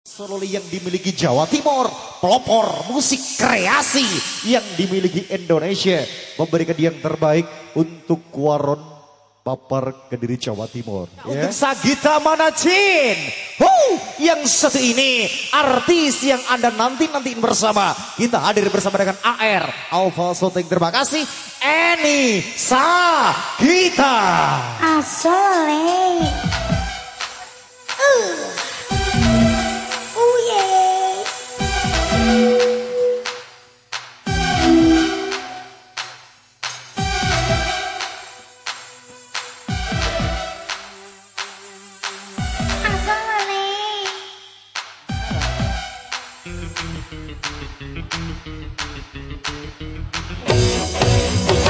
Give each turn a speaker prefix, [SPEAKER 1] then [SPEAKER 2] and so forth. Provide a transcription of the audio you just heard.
[SPEAKER 1] Solo yang dimiliki Jawa Timur, pelopor musik kreasi yang dimiliki Indonesia, memberikan yang terbaik untuk Kuaron Papar Kediri Jawa Timur.
[SPEAKER 2] Ya. Untuk Sagita Manacin,
[SPEAKER 1] huh, yang satu ini artis yang anda nanti nantiin bersama. Kita hadir bersama dengan AR Alpha Soting. Terima kasih, Eni Sagita.
[SPEAKER 3] Asole.
[SPEAKER 4] Música